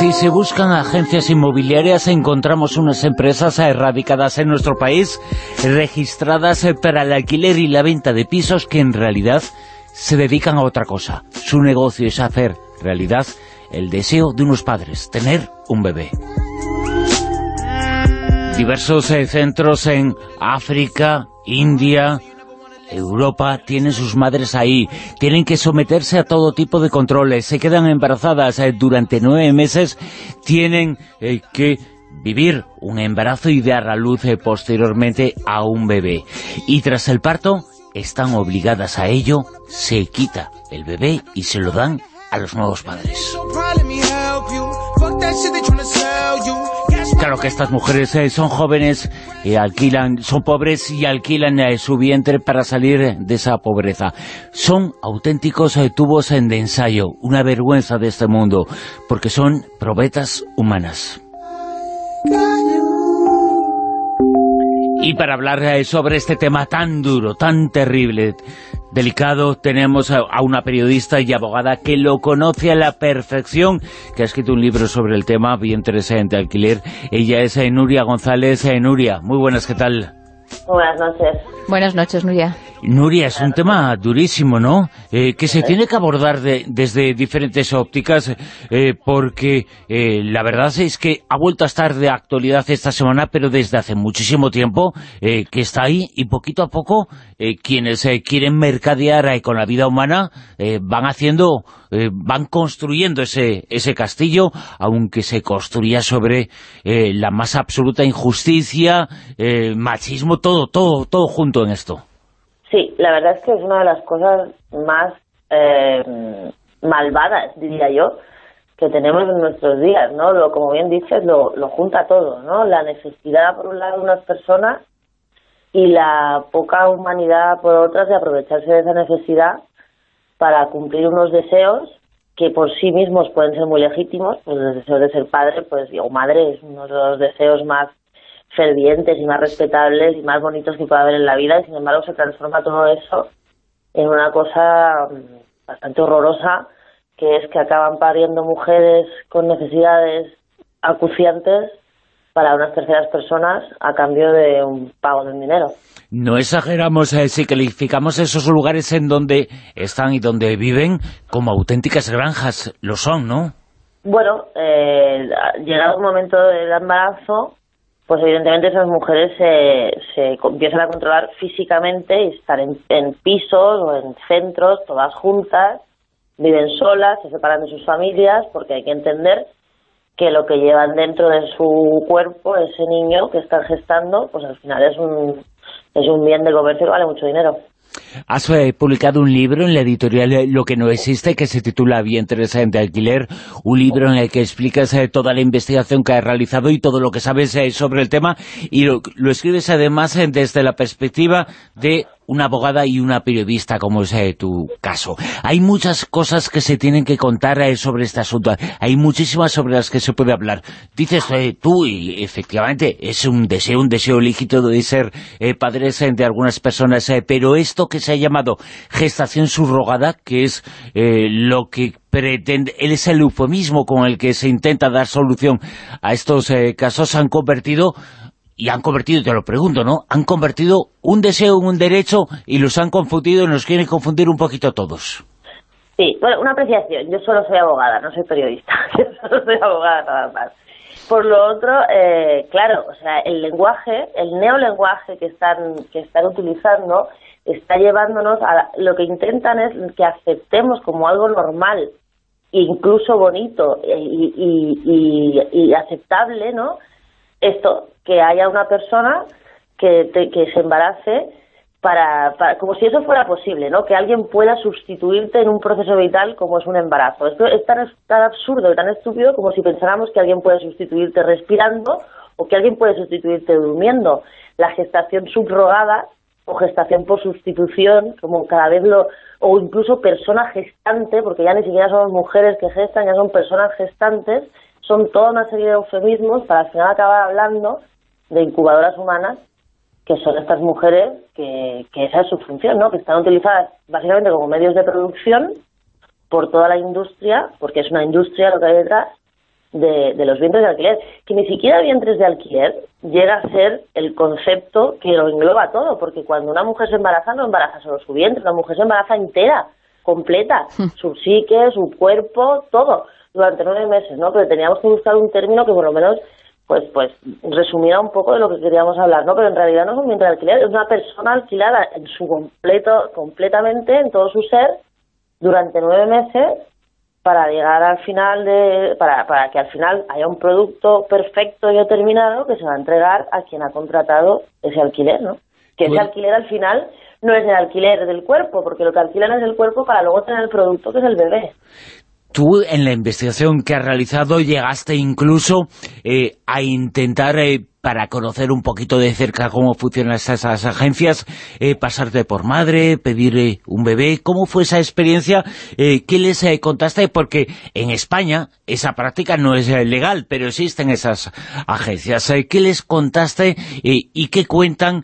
Si se buscan agencias inmobiliarias, encontramos unas empresas erradicadas en nuestro país, registradas para el alquiler y la venta de pisos que en realidad se dedican a otra cosa. Su negocio es hacer realidad el deseo de unos padres, tener un bebé. Diversos eh, centros en África, India, Europa tienen sus madres ahí, tienen que someterse a todo tipo de controles, se quedan embarazadas eh, durante nueve meses, tienen eh, que vivir un embarazo y dar a luz eh, posteriormente a un bebé. Y tras el parto, están obligadas a ello, se quita el bebé y se lo dan a los nuevos padres. Claro que estas mujeres eh, son jóvenes, y alquilan, son pobres y alquilan eh, su vientre para salir de esa pobreza. Son auténticos eh, tubos de ensayo, una vergüenza de este mundo, porque son probetas humanas. Y para hablar sobre este tema tan duro, tan terrible, delicado, tenemos a una periodista y abogada que lo conoce a la perfección, que ha escrito un libro sobre el tema, bien interesante, alquiler. Ella es eh, Nuria González. Eh, Nuria, muy buenas, ¿qué tal? Buenas noches. Buenas noches, Nuria. Nuria, es un tema durísimo, ¿no? Eh, que se tiene que abordar desde diferentes ópticas, eh, porque eh, la verdad es que ha vuelto a estar de actualidad esta semana, pero desde hace muchísimo tiempo que está ahí, y poquito a poco quienes quieren mercadear con la vida humana van haciendo, van construyendo ese, ese castillo, aunque se construía sobre la más absoluta injusticia, machismo, todo, todo, todo junto en esto. Sí, la verdad es que es una de las cosas más eh, malvadas, diría yo, que tenemos en nuestros días, ¿no? Lo, como bien dices, lo, lo junta todo, ¿no? La necesidad, por un lado, de unas personas y la poca humanidad, por otras, de aprovecharse de esa necesidad para cumplir unos deseos que por sí mismos pueden ser muy legítimos, pues el deseo de ser padre pues o madre es uno de los deseos más fervientes y más respetables y más bonitos que pueda haber en la vida y sin embargo se transforma todo eso en una cosa mm, bastante horrorosa que es que acaban pariendo mujeres con necesidades acuciantes para unas terceras personas a cambio de un pago de dinero. No exageramos eh, si calificamos esos lugares en donde están y donde viven como auténticas granjas, lo son, ¿no? Bueno, eh, llegado un momento del embarazo, pues evidentemente esas mujeres se, se empiezan a controlar físicamente y estar en, en pisos o en centros, todas juntas, viven solas, se separan de sus familias, porque hay que entender que lo que llevan dentro de su cuerpo, ese niño que están gestando, pues al final es un, es un bien de comercio que vale mucho dinero. Has eh, publicado un libro en la editorial eh, Lo que no existe, que se titula Vientres de alquiler, un libro en el que explicas eh, toda la investigación que has realizado y todo lo que sabes sobre el tema, y lo, lo escribes además desde la perspectiva de una abogada y una periodista, como es eh, tu caso. Hay muchas cosas que se tienen que contar eh, sobre este asunto. Hay muchísimas sobre las que se puede hablar. Dices eh, tú, y efectivamente, es un deseo, un deseo lícito de ser padres de algunas personas, pero esto que se ha llamado gestación subrogada, que es lo que pretende, él es el eufemismo con el que se intenta dar solución a estos casos, han convertido y han convertido, te lo pregunto, ¿no? Han convertido un deseo en un derecho y los han confundido y nos quieren confundir un poquito todos. Sí, bueno, una apreciación. Yo solo soy abogada, no soy periodista. Yo solo soy abogada nada más. Por lo otro, eh, claro, o sea, el lenguaje, el neolenguaje que están, que están utilizando está llevándonos a lo que intentan es que aceptemos como algo normal incluso bonito y, y, y aceptable, ¿no? Esto, que haya una persona que, que se embarace para, como si eso fuera posible, ¿no? Que alguien pueda sustituirte en un proceso vital como es un embarazo. Esto es tan, absurdo y tan estúpido como si pensáramos que alguien puede sustituirte respirando o que alguien puede sustituirte durmiendo. La gestación subrogada o gestación por sustitución, como cada vez lo... o incluso persona gestante, porque ya ni siquiera son mujeres que gestan, ya son personas gestantes, son toda una serie de eufemismos para al final acabar hablando de incubadoras humanas, que son estas mujeres que, que esa es su función, ¿no? que están utilizadas básicamente como medios de producción por toda la industria, porque es una industria lo que hay detrás, de, los vientres de alquiler, que ni siquiera vientres de alquiler llega a ser el concepto que lo engloba todo, porque cuando una mujer se embaraza no embaraza solo su vientre, la mujer se embaraza entera, completa, hmm. su psique, su cuerpo, todo, durante nueve meses, ¿no? Pero teníamos que buscar un término que por lo menos pues pues resumiera un poco de lo que queríamos hablar, ¿no? Pero en realidad no es un vientre de alquiler, es una persona alquilada en su completo, completamente, en todo su ser, durante nueve meses para llegar al final de para, para que al final haya un producto perfecto y determinado que se va a entregar a quien ha contratado ese alquiler, ¿no? Que ese alquiler al final no es el alquiler del cuerpo, porque lo que alquilan es el cuerpo para luego tener el producto que es el bebé. Tú, en la investigación que has realizado, llegaste incluso eh, a intentar, eh, para conocer un poquito de cerca cómo funcionan esas, agencias, eh, pasarte por madre, pedir un bebé. ¿Cómo fue esa experiencia? ¿Qué les contaste? Porque en España esa práctica no es legal, pero existen esas agencias. ¿Qué les contaste y qué cuentan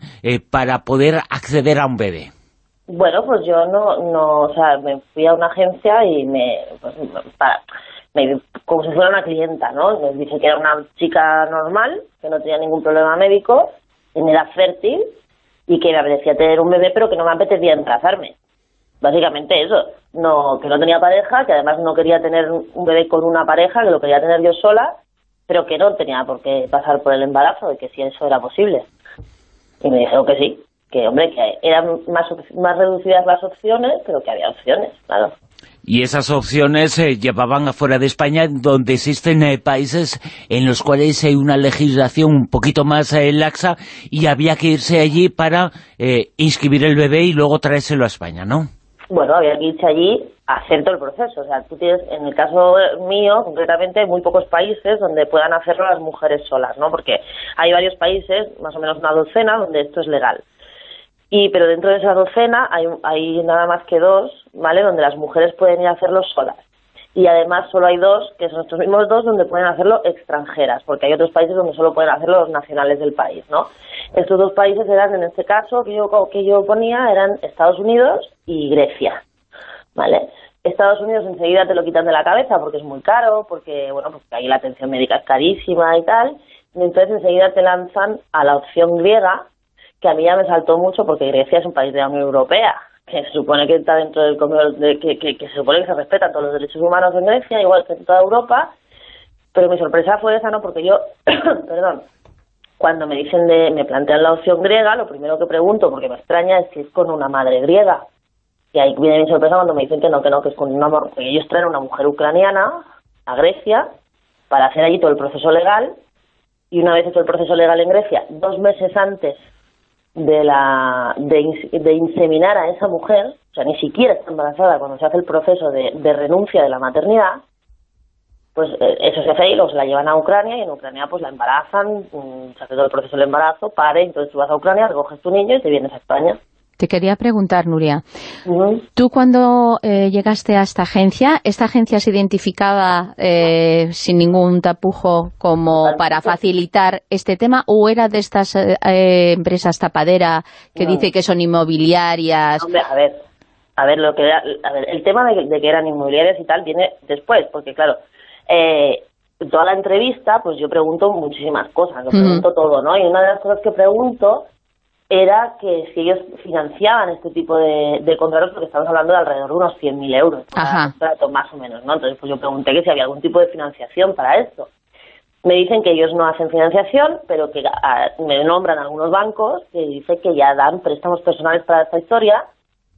para poder acceder a un bebé? Bueno, pues yo no, no, o sea, me fui a una agencia y me, pues, me, como si fuera una clienta, ¿no? Me dice que era una chica normal, que no tenía ningún problema médico, que era fértil y que me apetecía tener un bebé, pero que no me apetecía embarazarme. Básicamente eso, no, que no tenía pareja, que además no quería tener un bebé con una pareja, que lo quería tener yo sola, pero que no tenía por qué pasar por el embarazo, de que si eso era posible. Y me dijeron que sí, que hombre, que eran más, más reducidas las opciones, pero que había opciones, claro. Y esas opciones se eh, llevaban afuera de España, donde existen eh, países en los cuales hay una legislación un poquito más eh, laxa y había que irse allí para inscribir el bebé y luego traérselo a España, ¿no? Bueno, había que irse allí a hacer todo el proceso. O sea, tú tienes, en el caso mío, concretamente, hay muy pocos países donde puedan hacerlo las mujeres solas, ¿no? Porque hay varios países, más o menos una docena, donde esto es legal y pero dentro de esa docena hay, hay nada más que dos, ¿vale? Donde las mujeres pueden ir a hacerlo solas. Y además solo hay dos, que son estos mismos dos, donde pueden hacerlo extranjeras, porque hay otros países donde solo pueden hacerlo los nacionales del país, ¿no? Estos dos países eran, en este caso, que yo, que yo ponía, eran Estados Unidos y Grecia, ¿vale? Estados Unidos enseguida te lo quitan de la cabeza porque es muy caro, porque, bueno, porque ahí la atención médica es carísima y tal, y entonces enseguida te lanzan a la opción griega, que a mí ya me saltó mucho porque Grecia es un país de la Unión Europea, que se supone que está dentro del de, que, que, que, se supone que se respetan todos los derechos humanos en Grecia, igual que en toda Europa, pero mi sorpresa fue esa, ¿no? Porque yo, perdón, cuando me dicen de, me plantean la opción griega, lo primero que pregunto, porque me extraña, es si es con una madre griega. Y ahí viene mi sorpresa cuando me dicen que no, que no, que es con una porque ellos traen una mujer ucraniana a Grecia para hacer allí todo el proceso legal, y una vez hecho el proceso legal en Grecia, dos meses antes de, la, de, inseminar a esa mujer, o sea, ni siquiera está embarazada cuando se hace el proceso de, renuncia de la maternidad, pues eh, eso se hace y los la llevan a Ucrania y en Ucrania pues la embarazan, mm, se hace todo el proceso del embarazo, pare, entonces tú vas a Ucrania, recoges tu niño y te vienes a España. Te quería preguntar, Nuria, tú cuando eh, llegaste a esta agencia, ¿esta agencia se identificaba eh, sin ningún tapujo como para facilitar este tema o era de estas eh, empresas tapadera que dice que son inmobiliarias? a ver, a ver, lo que a ver, el tema de, que eran inmobiliarias y tal viene después, porque claro, en toda la entrevista pues yo pregunto muchísimas cosas, lo pregunto todo, ¿no? Y una de las cosas que pregunto era que si ellos financiaban este tipo de, de contratos, porque estamos hablando de alrededor de unos 100.000 euros, contrato, más o menos, ¿no? Entonces, pues yo pregunté que si había algún tipo de financiación para esto. Me dicen que ellos no hacen financiación, pero que ah, me nombran algunos bancos que dicen que ya dan préstamos personales para esta historia,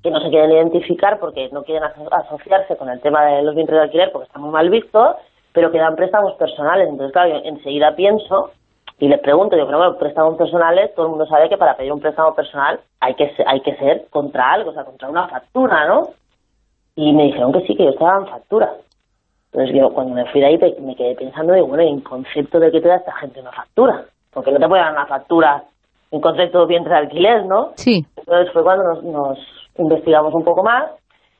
que no se quieren identificar porque no quieren asociarse con el tema de los bienes de alquiler porque está muy mal visto, pero que dan préstamos personales. Entonces, claro, yo enseguida pienso y les pregunto, yo creo que préstamos personales, todo el mundo sabe que para pedir un préstamo personal hay que, hay que ser contra algo, o sea, contra una factura, ¿no? Y me dijeron que sí, que yo estaba en factura. Entonces yo cuando me fui de ahí me quedé pensando, digo, bueno, en concepto de que te da esta gente una factura, porque no te puede dar una factura en concepto de vientre de alquiler, ¿no? Sí. Entonces fue cuando nos, nos investigamos un poco más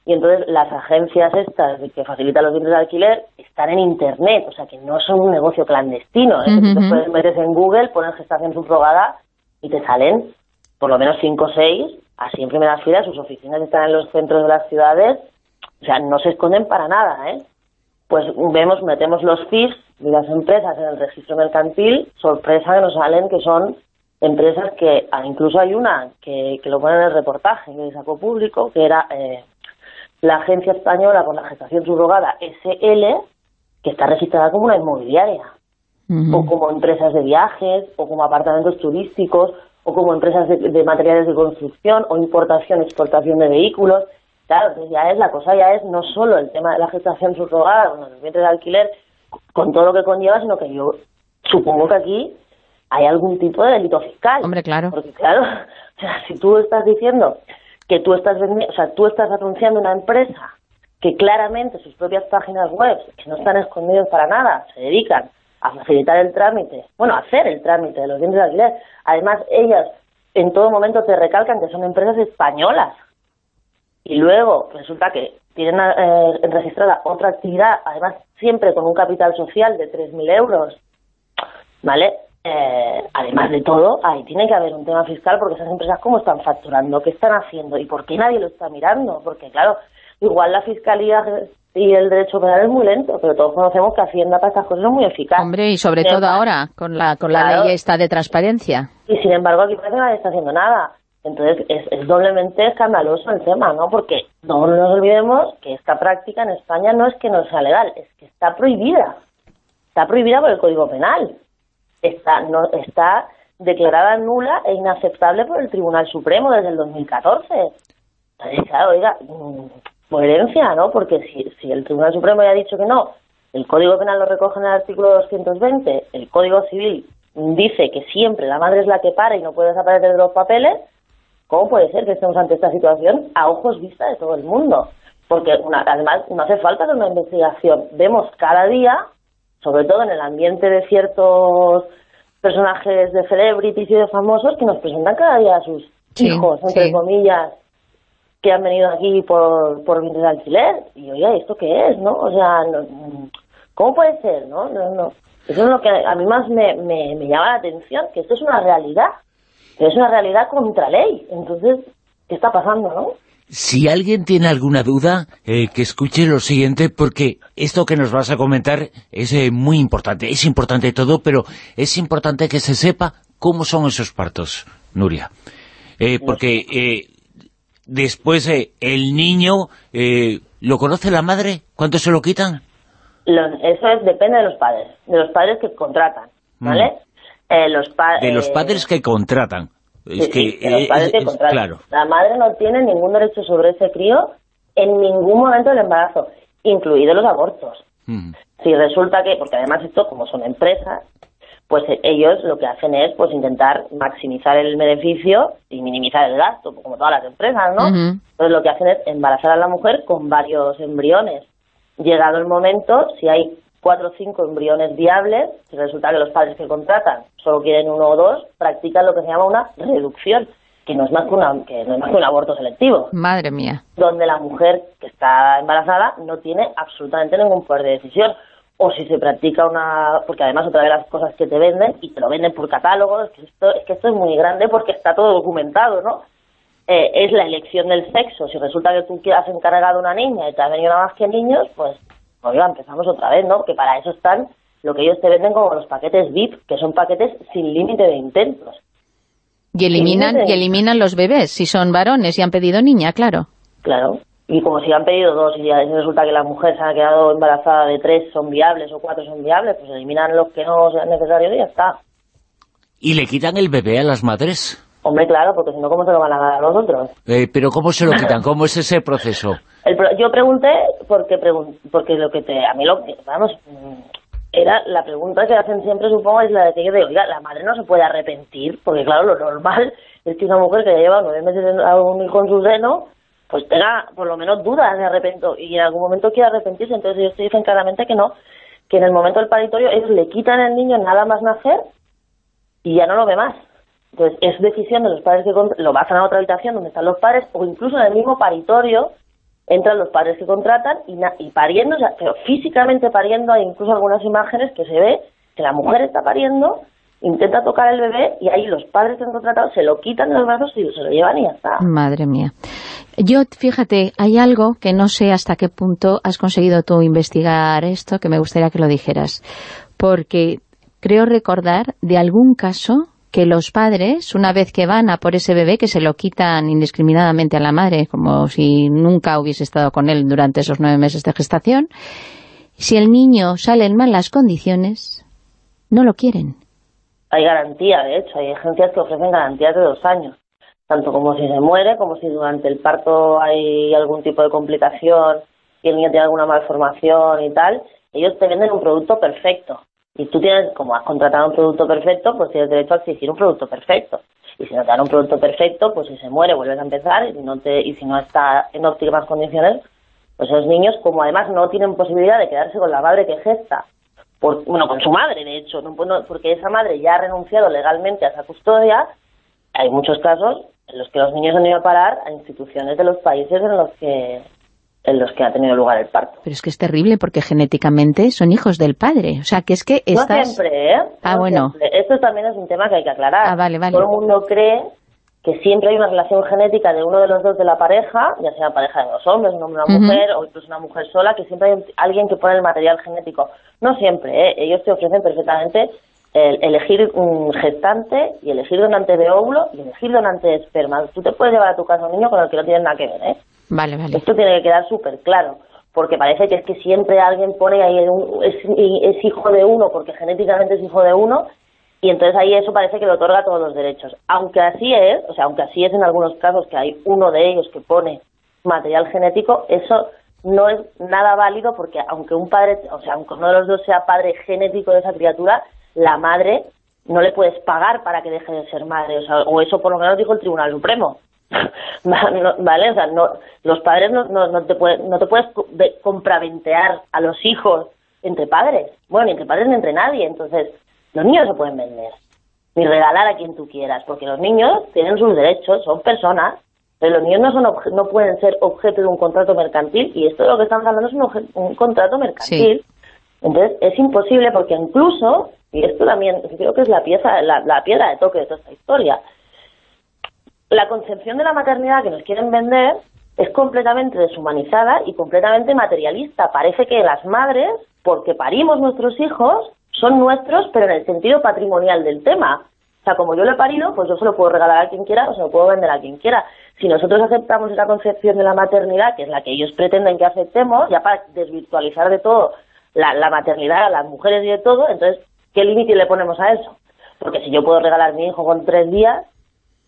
y entonces las agencias estas que facilitan los bienes de alquiler están en Internet, o sea que no son un negocio clandestino. ¿eh? Tú puedes metes en Google, pones gestación subrogada y te salen por lo menos cinco o seis, así en primeras filas, sus oficinas están en los centros de las ciudades, o sea, no se esconden para nada, ¿eh? pues vemos, metemos los CIFs de las empresas en el registro mercantil, sorpresa que nos salen que son empresas que, ah, incluso hay una que, que lo pone en el reportaje que sacó público, que era eh, la Agencia Española con la Gestación Subrogada SL, que está registrada como una inmobiliaria, o como empresas de viajes, o como apartamentos turísticos, o como empresas de, materiales de construcción, o importación, exportación de vehículos. Claro, entonces ya es, la cosa ya es no solo el tema de la gestación subrogada, con los bienes de alquiler, con todo lo que conlleva, sino que yo supongo que aquí hay algún tipo de delito fiscal. Hombre, claro. Porque claro, o sea, si tú estás diciendo que tú estás vendiendo, o sea, tú estás anunciando una empresa que claramente sus propias páginas web, que no están escondidos para nada, se dedican a facilitar el trámite, bueno, a hacer el trámite de los bienes de alquiler. Además, ellas en todo momento te recalcan que son empresas españolas. Y luego resulta que tienen eh, registrada otra actividad, además siempre con un capital social de 3.000 euros, ¿vale? Eh, además de todo, ahí tiene que haber un tema fiscal porque esas empresas cómo están facturando, qué están haciendo y por qué nadie lo está mirando. Porque claro, igual la fiscalía y el derecho penal es muy lento, pero todos conocemos que Hacienda para estas cosas es muy eficaz. Hombre, y sobre todo ahora, con la, con la ley esta de transparencia. Y sin embargo aquí parece que nadie está haciendo nada. Entonces es, es, doblemente escandaloso el tema, ¿no? Porque no nos olvidemos que esta práctica en España no es que no sea legal, es que está prohibida. Está prohibida por el Código Penal está, no, está declarada nula e inaceptable por el Tribunal Supremo desde el 2014. Entonces, claro, oiga, mm, coherencia, ¿no? Porque si, si el Tribunal Supremo ya ha dicho que no, el Código Penal lo recoge en el artículo 220, el Código Civil dice que siempre la madre es la que para y no puede desaparecer de los papeles, ¿cómo puede ser que estemos ante esta situación a ojos vista de todo el mundo? Porque una, además no hace falta una investigación. Vemos cada día sobre todo en el ambiente de ciertos personajes de celebrities y de famosos que nos presentan cada día a sus hijos, entre comillas, que han venido aquí por, por de alquiler. Y oye, ¿esto qué es, no? O sea, ¿cómo puede ser, no? no, no. Eso es lo que a mí más me, me, me llama la atención, que esto es una realidad, que es una realidad contra ley. Entonces, ¿qué está pasando, no? Si alguien tiene alguna duda, eh, que escuche lo siguiente, porque esto que nos vas a comentar es eh, muy importante. Es importante todo, pero es importante que se sepa cómo son esos partos, Nuria. Eh, porque después el niño, ¿lo conoce la madre? ¿Cuánto se lo quitan? eso es, depende de los padres, de los padres que contratan, ¿vale? Mm. los de los padres que contratan. Es que, claro. La madre no tiene ningún derecho sobre ese crío en ningún momento del embarazo, incluidos los abortos. Si resulta que, porque además esto, como son empresas, pues eh, ellos lo que hacen es pues intentar maximizar el beneficio y minimizar el gasto, como todas las empresas, ¿no? Entonces lo que hacen es embarazar a la mujer con varios embriones. Llegado el momento, si hay cuatro o cinco embriones viables, si resulta que los padres que contratan solo quieren uno o dos, practican lo que se llama una reducción, que no es más que, una, que no es más que un aborto selectivo. Madre mía. Donde la mujer que está embarazada no tiene absolutamente ningún poder de decisión. O si se practica una... Porque además otra de las cosas que te venden, y te lo venden por catálogo, es que esto es, que esto es muy grande porque está todo documentado, ¿no? Eh, es la elección del sexo. Si resulta que tú has encargado una niña y te ha venido nada más que niños, pues oiga, empezamos otra vez, ¿no? Que para eso están lo que ellos te venden como los paquetes VIP, que son paquetes sin límite de intentos. Y eliminan, y eliminan los bebés, si son varones y han pedido niña, claro. Claro. Y como si han pedido dos y ya resulta que la mujer se ha quedado embarazada de tres son viables o cuatro son viables, pues eliminan los que no sean necesarios y ya está. ¿Y le quitan el bebé a las madres? Hombre, claro, porque si no, ¿cómo se lo van a dar a los otros? Eh, pero ¿cómo se lo quitan? ¿Cómo es ese proceso? yo pregunté porque porque lo que te... A mí lo que... Vamos... Era la pregunta que hacen siempre, supongo, es la de que oiga, la madre no se puede arrepentir, porque claro, lo normal es que una mujer que ya lleva nueve meses a un hijo en su seno, pues tenga por lo menos dudas de arrepento y en algún momento quiera arrepentirse. Entonces ellos te dicen claramente que no, que en el momento del paritorio ellos le quitan al niño nada más nacer y ya no lo ve más. Entonces, es decisión de los padres que lo bajan a otra habitación donde están los padres o incluso en el mismo paritorio entran los padres que contratan y, y pariendo, o sea, pero físicamente pariendo, hay incluso algunas imágenes que se ve que la mujer está pariendo, intenta tocar el bebé y ahí los padres que han contratado se lo quitan de los brazos y se lo llevan y ya está. Madre mía. Yo, fíjate, hay algo que no sé hasta qué punto has conseguido tú investigar esto, que me gustaría que lo dijeras. Porque creo recordar de algún caso que los padres, una vez que van a por ese bebé, que se lo quitan indiscriminadamente a la madre, como si nunca hubiese estado con él durante esos nueve meses de gestación, si el niño sale en malas condiciones, no lo quieren. Hay garantía, de hecho, hay agencias que ofrecen garantías de dos años, tanto como si se muere, como si durante el parto hay algún tipo de complicación y el niño tiene alguna malformación y tal, ellos te venden un producto perfecto y tú tienes, como has contratado un producto perfecto, pues tienes derecho a exigir un producto perfecto. Y si no te dan un producto perfecto, pues si se muere vuelves a empezar y, no te, y si no está en óptimas condiciones, pues esos niños, como además no tienen posibilidad de quedarse con la madre que gesta, por, bueno, con su madre, de hecho, no, porque esa madre ya ha renunciado legalmente a esa custodia, hay muchos casos en los que los niños han ido a parar a instituciones de los países en los que en los que ha tenido lugar el parto. Pero es que es terrible porque genéticamente son hijos del padre. O sea, que es que estás... No siempre, ¿eh? Ah, bueno. Esto también es un tema que hay que aclarar. Ah, vale, vale. Todo el mundo cree que siempre hay una relación genética de uno de los dos de la pareja, ya sea pareja de dos hombres, un hombre y una mujer, o incluso una mujer sola, que siempre hay alguien que pone el material genético. No siempre, ¿eh? Ellos te ofrecen perfectamente el elegir un gestante y elegir donante de óvulo y elegir donante de esperma. Tú te puedes llevar a tu casa un niño con el que no tienes nada que ver, ¿eh? Esto tiene que quedar súper claro, porque parece que es que siempre alguien pone ahí, es, hijo de uno, porque genéticamente es hijo de uno, y entonces ahí eso parece que le otorga todos los derechos. Aunque así es, o sea, aunque así es en algunos casos que hay uno de ellos que pone material genético, eso no es nada válido porque aunque un padre, o sea, aunque uno de los dos sea padre genético de esa criatura, la madre no le puedes pagar para que deje de ser madre, o, sea, o eso por lo menos dijo el Tribunal Supremo. ¿Vale? O sea, no, los padres no, no, te pueden, no te puedes compraventear a los hijos entre padres. Bueno, ni entre padres ni entre nadie. Entonces, los niños se pueden vender. Ni regalar a quien tú quieras. Porque los niños tienen sus derechos, son personas. Pero los niños no, son no pueden ser objeto de un contrato mercantil. Y esto de lo que estamos hablando es un, un contrato mercantil. Entonces, es imposible porque incluso, y esto también creo que es la pieza, la, la piedra de toque de toda esta historia, la concepción de la maternidad que nos quieren vender es completamente deshumanizada y completamente materialista. Parece que las madres, porque parimos nuestros hijos, son nuestros, pero en el sentido patrimonial del tema. O sea, como yo lo he parido, pues yo se lo puedo regalar a quien quiera o se lo puedo vender a quien quiera. Si nosotros aceptamos esa concepción de la maternidad, que es la que ellos pretenden que aceptemos, ya para desvirtualizar de todo la, la maternidad a las mujeres y de todo, entonces, ¿qué límite le ponemos a eso? Porque si yo puedo regalar a mi hijo con tres días,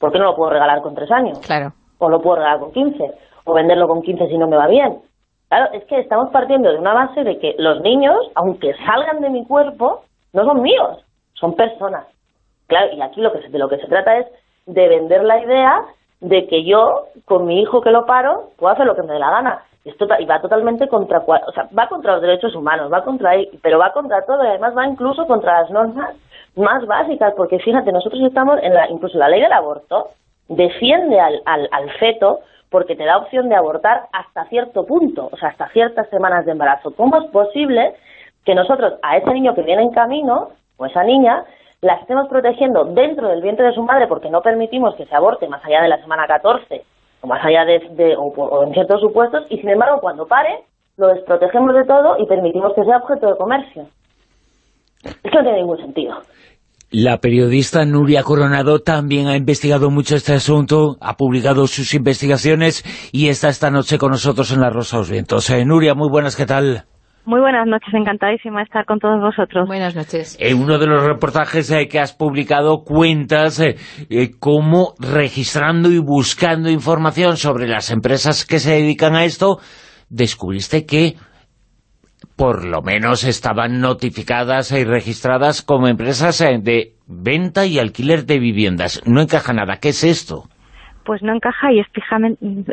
¿por qué no lo puedo regalar con tres años? Claro. O lo puedo regalar con quince, o venderlo con quince si no me va bien. Claro, es que estamos partiendo de una base de que los niños, aunque salgan de mi cuerpo, no son míos, son personas. Claro, y aquí lo que de lo que se trata es de vender la idea de que yo, con mi hijo que lo paro, puedo hacer lo que me dé la gana. Esto y va totalmente contra, o sea, va contra los derechos humanos, va contra, pero va contra todo y además va incluso contra las normas más básicas, porque fíjate, nosotros estamos en la, incluso la ley del aborto defiende al, al, al feto porque te da opción de abortar hasta cierto punto, o sea, hasta ciertas semanas de embarazo. ¿Cómo es posible que nosotros a ese niño que viene en camino, o esa niña, la estemos protegiendo dentro del vientre de su madre porque no permitimos que se aborte más allá de la semana 14 o más allá de, o, en ciertos supuestos, y sin embargo cuando pare lo desprotegemos de todo y permitimos que sea objeto de comercio. Esto no tiene ningún sentido. La periodista Nuria Coronado también ha investigado mucho este asunto, ha publicado sus investigaciones y está esta noche con nosotros en La Rosa de Vientos. Eh, Nuria, muy buenas, ¿qué tal? Muy buenas noches, encantadísima de estar con todos vosotros. Buenas noches. En uno de los reportajes eh, que has publicado cuentas eh, cómo registrando y buscando información sobre las empresas que se dedican a esto, descubriste que por lo menos estaban notificadas y registradas como empresas eh, de venta y alquiler de viviendas. No encaja nada. ¿Qué es esto? Pues no encaja y es,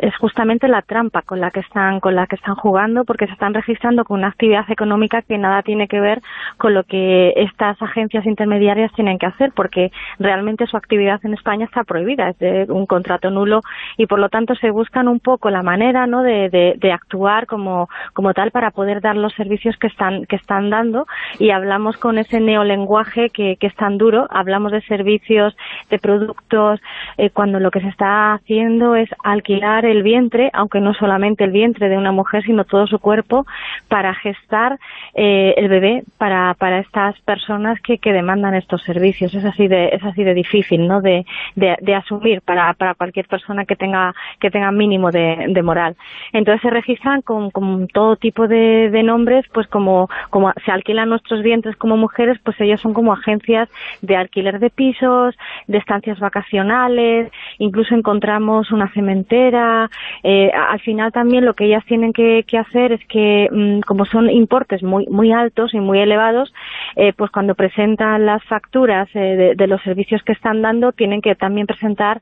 es justamente la trampa con la que están con la que están jugando porque se están registrando con una actividad económica que nada tiene que ver con lo que estas agencias intermediarias tienen que hacer porque realmente su actividad en España está prohibida, es de un contrato nulo y por lo tanto se buscan un poco la manera ¿no? de, de, actuar como, como tal para poder dar los servicios que están, que están dando y hablamos con ese neolenguaje que, que es tan duro, hablamos de servicios, de productos, eh, cuando lo que se está haciendo es alquilar el vientre, aunque no solamente el vientre de una mujer, sino todo su cuerpo, para gestar eh, el bebé para, para estas personas que, que demandan estos servicios. Es así de, es así de difícil, ¿no?, de, de, asumir para, para cualquier persona que tenga, que tenga mínimo de, de moral. Entonces se registran con, con todo tipo de, de nombres, pues como, como se alquilan nuestros vientres como mujeres, pues ellos son como agencias de alquiler de pisos, de estancias vacacionales, incluso encontramos una cementera. Eh, al final también lo que ellas tienen que, hacer es que, mm, como son importes muy, muy altos y muy elevados, eh, pues cuando presentan las facturas eh, de, los servicios que están dando, tienen que también presentar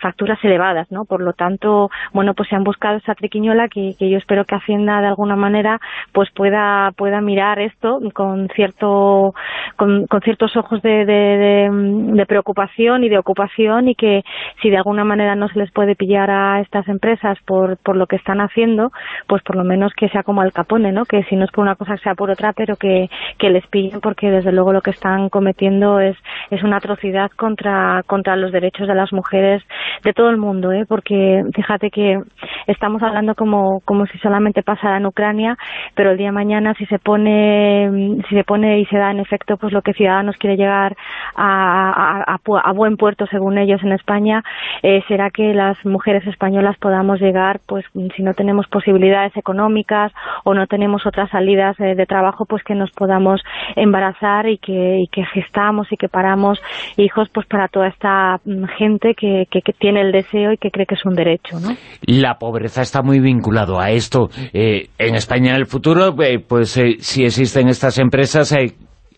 facturas elevadas, ¿no? Por lo tanto, bueno, pues se han buscado esa triquiñola que, yo espero que Hacienda de alguna manera pues pueda, pueda mirar esto con cierto, con, ciertos ojos de, de preocupación y de ocupación y que si de alguna manera no se les puede pillar a estas empresas por, por lo que están haciendo, pues por lo menos que sea como al capone, ¿no? Que si no es por una cosa sea por otra, pero que, que les pillen porque desde luego lo que están cometiendo es, es una atrocidad contra, contra los derechos de las mujeres de todo el mundo, ¿eh? Porque fíjate que estamos hablando como, como si solamente pasara en Ucrania, pero el día de mañana si se pone, si se pone y se da en efecto pues lo que Ciudadanos quiere llegar a, a, a buen puerto según ellos en España, eh, será que las mujeres españolas podamos llegar, pues si no tenemos posibilidades económicas o no tenemos otras salidas de trabajo, pues que nos podamos embarazar y que, que gestamos y que paramos hijos pues para toda esta mm, gente que, que, tiene el deseo y que cree que es un derecho. ¿no? Pobreza está muy vinculado a esto. Eh, en España en el futuro, pues si existen estas empresas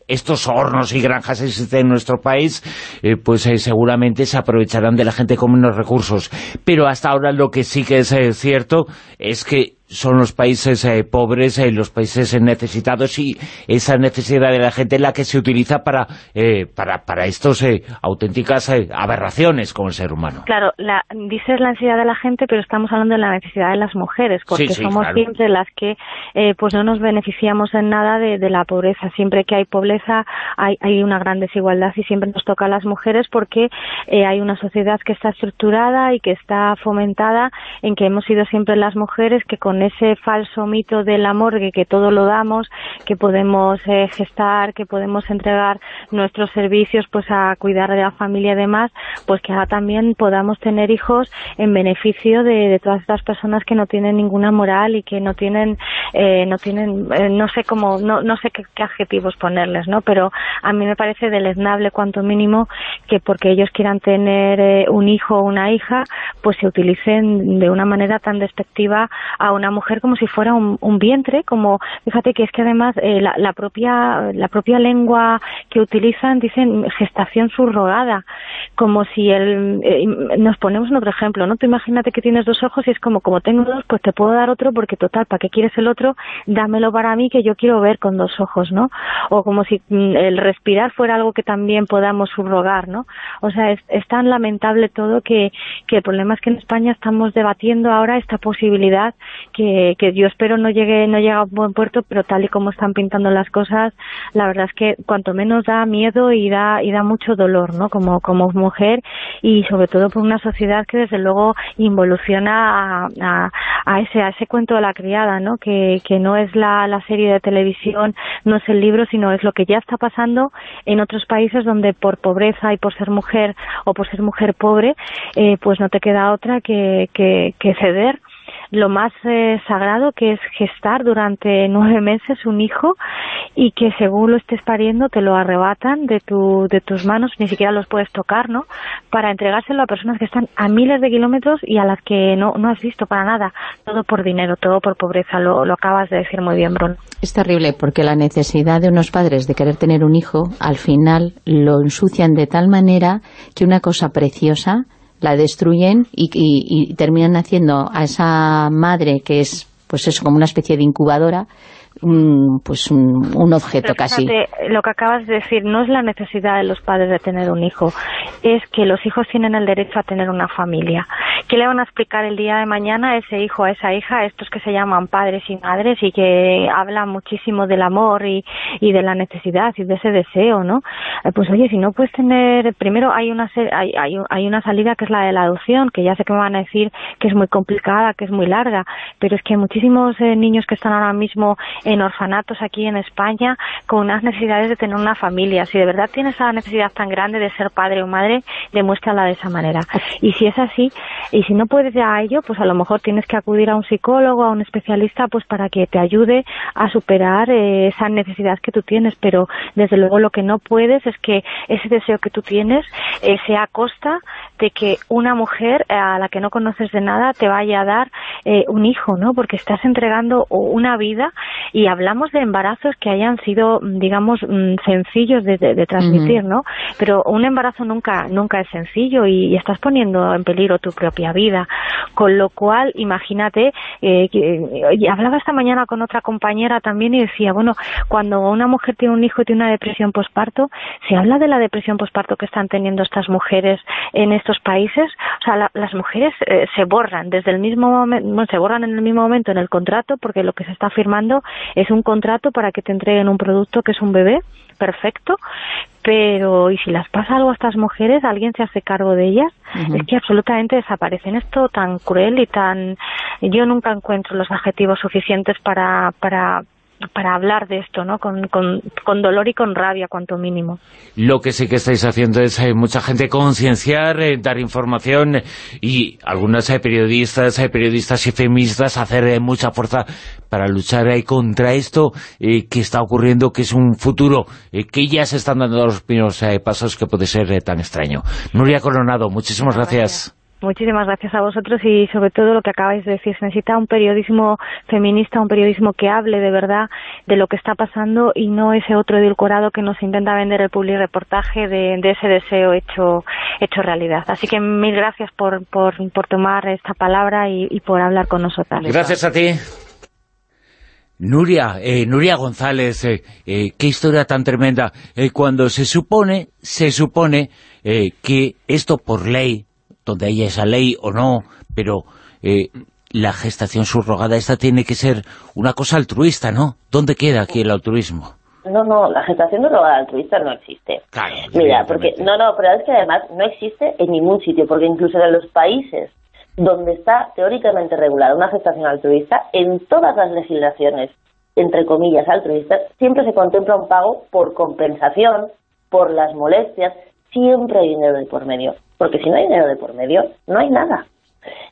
estos hornos y granjas existen en nuestro país, eh, pues eh, seguramente se aprovecharán de la gente con menos recursos. Pero hasta ahora lo que sí que es eh, cierto es que son los países eh, pobres, eh, los países necesitados y esa necesidad de la gente es la que se utiliza para, eh, para, para estos auténticas aberraciones con el ser humano. Claro, la, dices la necesidad de la gente, pero estamos hablando de la necesidad de las mujeres, porque somos siempre las que pues no nos beneficiamos en nada de, de, la pobreza. Siempre que hay pobreza hay, hay una gran desigualdad y siempre nos toca a las mujeres porque hay una sociedad que está estructurada y que está fomentada en que hemos sido siempre las mujeres que con ese falso mito del amor de que todo lo damos, que podemos eh, gestar, que podemos entregar nuestros servicios pues a cuidar de la familia y demás, pues que ahora también podamos tener hijos en beneficio de, todas estas personas que no tienen ninguna moral y que no tienen, eh, no tienen, eh, no sé cómo, no, no sé qué, adjetivos ponerles, ¿no? Pero a mí me parece deleznable cuanto mínimo que porque ellos quieran tener un hijo o una hija, pues se utilicen de una manera tan despectiva a una mujer como si fuera un, vientre, como fíjate que es que además eh, la, propia la propia lengua que utilizan dicen gestación subrogada, como si el, eh, nos ponemos en otro ejemplo, ¿no? Tú imagínate que tienes dos ojos y es como como tengo dos, pues te puedo dar otro porque total, ¿para qué quieres el otro? Dámelo para mí que yo quiero ver con dos ojos, ¿no? O como si mm, el respirar fuera algo que también podamos subrogar, ¿no? O sea, es, es tan lamentable todo que, que el problema es que en España estamos debatiendo ahora esta posibilidad que, que yo espero no llegue no llegue a un buen puerto, pero tal y como están pintando las cosas, la verdad es que cuanto menos da miedo y da y da mucho dolor, ¿no? Como como mujer y sobre todo por una sociedad que desde luego involuciona a, a, ese a ese cuento de la criada, ¿no? Que, que no es la, la serie de televisión, no es el libro, sino es lo que ya está pasando en otros países donde por pobreza y por ser mujer o por ser mujer pobre, eh, pues no te queda otra que, que, que ceder lo más eh, sagrado que es gestar durante nueve meses un hijo y que según lo estés pariendo te lo arrebatan de, tu, de tus manos, ni siquiera los puedes tocar, ¿no? Para entregárselo a personas que están a miles de kilómetros y a las que no, no has visto para nada, todo por dinero, todo por pobreza, lo, lo acabas de decir muy bien, Bruno. Es terrible porque la necesidad de unos padres de querer tener un hijo, al final lo ensucian de tal manera que una cosa preciosa la destruyen y, terminan haciendo a esa madre que es pues eso como una especie de incubadora pues un, objeto casi. Lo que acabas de decir no es la necesidad de los padres de tener un hijo, es que los hijos tienen el derecho a tener una familia ¿qué le van a explicar el día de mañana a ese hijo, a esa hija, estos que se llaman padres y madres y que hablan muchísimo del amor y, y de la necesidad y de ese deseo, ¿no? Eh, pues oye, si no puedes tener, primero hay una, hay, hay, hay una salida que es la de la adopción, que ya sé que me van a decir que es muy complicada, que es muy larga, pero es que muchísimos eh, niños que están ahora mismo en orfanatos aquí en España con unas necesidades de tener una familia. Si de verdad tienes esa necesidad tan grande de ser padre o madre, demuéstrala de esa manera. Y si es así, y si no puedes ya a ello, pues a lo mejor tienes que acudir a un psicólogo, a un especialista, pues para que te ayude a superar eh, esa necesidad que tú tienes. Pero desde luego lo que no puedes es que ese deseo que tú tienes eh, sea a costa de que una mujer eh, a la que no conoces de nada te vaya a dar eh, un hijo, ¿no? Porque estás entregando una vida y hablamos de embarazos que hayan sido, digamos, mm, sencillos de, transmitir, ¿no? Pero un embarazo nunca nunca es sencillo y, estás poniendo en peligro tu propia vida. Con lo cual, imagínate, eh, que, hablaba esta mañana con otra compañera también y decía, bueno, cuando una mujer tiene un hijo y tiene una depresión posparto, se habla de la depresión posparto que están teniendo estas mujeres en estos países, o sea, las mujeres eh, se borran desde el mismo momento, se borran en el mismo momento en el contrato porque lo que se está firmando es un contrato para que te entreguen un producto que es un bebé perfecto, pero ¿y si las pasa algo a estas mujeres? ¿Alguien se hace cargo de ellas? Es que absolutamente desaparecen. Esto tan cruel y tan... Yo nunca encuentro los adjetivos suficientes para, para, para hablar de esto, ¿no? Con, con, dolor y con rabia, cuanto mínimo. Lo que sí que estáis haciendo es eh, mucha gente concienciar, eh, dar información y algunas eh, periodistas, periodistas y feministas hacer mucha fuerza para luchar contra esto que está ocurriendo, que es un futuro, que ya se están dando los primeros pasos que puede ser tan extraño. Nuria Coronado, muchísimas gracias. Muchísimas gracias a vosotros y sobre todo lo que acabáis de decir, se necesita un periodismo feminista, un periodismo que hable de verdad de lo que está pasando y no ese otro edulcorado que nos intenta vender el public reportaje de, ese deseo hecho, hecho realidad. Así que mil gracias por, por, tomar esta palabra y, por hablar con nosotras. Gracias a ti. Nuria, eh, Nuria González, eh, eh, qué historia tan tremenda. cuando se supone, se supone que esto por ley donde haya esa ley o no, pero eh, la gestación subrogada esta tiene que ser una cosa altruista, ¿no? ¿Dónde queda aquí el altruismo? No, no, la gestación subrogada altruista no existe. Mira, porque no, no, pero es que además no existe en ningún sitio, porque incluso en los países donde está teóricamente regulada una gestación altruista, en todas las legislaciones, entre comillas, altruistas, siempre se contempla un pago por compensación, por las molestias, siempre hay dinero de por medio porque si no hay dinero de por medio, no hay nada.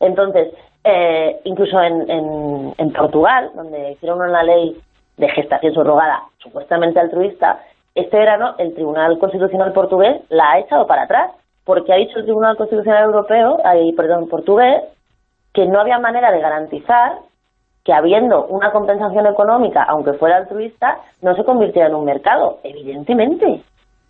Entonces, eh, incluso en, en, Portugal, donde hicieron una ley de gestación subrogada supuestamente altruista, este verano el Tribunal Constitucional portugués la ha echado para atrás, porque ha dicho el Tribunal Constitucional Europeo, ahí, perdón, portugués, que no había manera de garantizar que habiendo una compensación económica, aunque fuera altruista, no se convirtiera en un mercado. Evidentemente,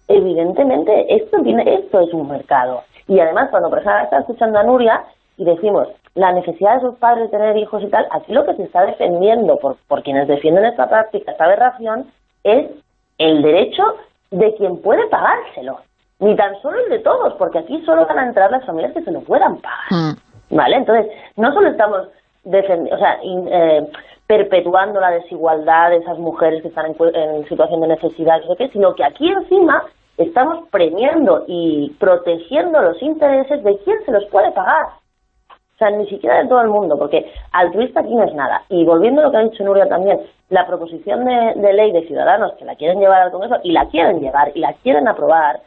evidentemente, esto, tiene, esto es un mercado. Y además, cuando por ejemplo está escuchando a Nuria y decimos la necesidad de sus padres de tener hijos y tal, aquí lo que se está defendiendo por, por quienes defienden esta práctica, esta aberración, es el derecho de quien puede pagárselo. Ni tan solo el de todos, porque aquí solo van a entrar las familias que se lo puedan pagar. Mm. ¿Vale? Entonces, no solo estamos defendiendo, o sea, eh, perpetuando la desigualdad de esas mujeres que están en, situación de necesidad, sino que aquí encima estamos premiando y protegiendo los intereses de quien se los puede pagar. O sea, ni siquiera de todo el mundo, porque altruista aquí no es nada. Y volviendo a lo que ha dicho Nuria también, la proposición de, ley de ciudadanos que la quieren llevar al Congreso, y la quieren llevar, y la quieren aprobar,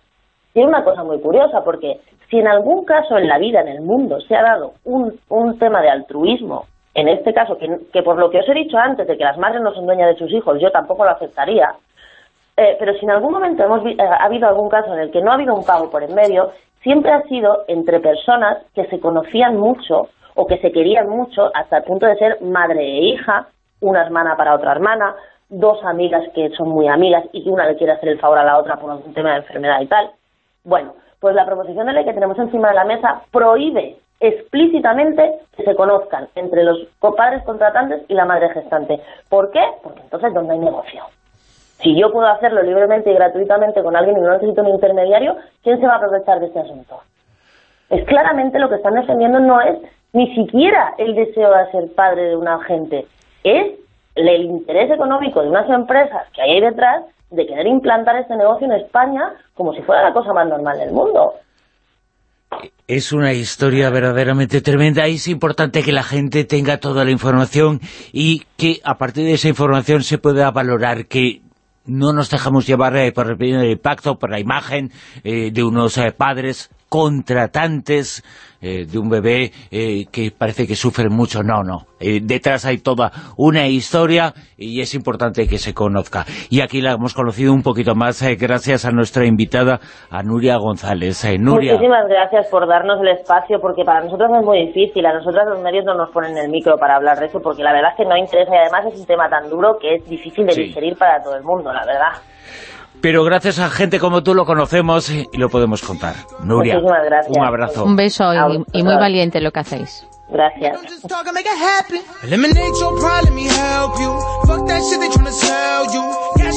tiene una cosa muy curiosa, porque si en algún caso en la vida, en el mundo, se ha dado un, un tema de altruismo, en este caso, que, que por lo que os he dicho antes, de que las madres no son dueñas de sus hijos, yo tampoco lo aceptaría, eh, pero si en algún momento hemos eh, ha habido algún caso en el que no ha habido un pago por en medio, siempre ha sido entre personas que se conocían mucho o que se querían mucho hasta el punto de ser madre e hija, una hermana para otra hermana, dos amigas que son muy amigas y que una le quiere hacer el favor a la otra por algún tema de enfermedad y tal. Bueno, pues la proposición de ley que tenemos encima de la mesa prohíbe explícitamente que se conozcan entre los padres contratantes y la madre gestante. ¿Por qué? Porque entonces ¿dónde hay negocio? Si yo puedo hacerlo libremente y gratuitamente con alguien y no necesito un intermediario, ¿quién se va a aprovechar de este asunto? Es claramente lo que están defendiendo no es ni siquiera el deseo de ser padre de una gente, es el interés económico de unas empresas que hay ahí detrás de querer implantar este negocio en España como si fuera la cosa más normal del mundo. Es una historia verdaderamente tremenda. Es importante que la gente tenga toda la información y que a partir de esa información se pueda valorar que no nos dejamos llevar eh, por el impacto, por la imagen eh, de unos eh, padres contratantes eh, de un bebé eh, que parece que sufre mucho. No, no. Eh, detrás hay toda una historia y es importante que se conozca. Y aquí la hemos conocido un poquito más gracias a nuestra invitada, a Nuria González. Nuria. Muchísimas gracias por darnos el espacio, porque para nosotros es muy difícil. A nosotros los medios no nos ponen el micro para hablar de eso, porque la verdad es que no interesa y además es un tema tan duro que es difícil de digerir para todo el mundo, la verdad pero gracias a gente como tú lo conocemos y lo podemos contar. Nuria, un abrazo. Un beso y, muy valiente lo que hacéis. Gracias.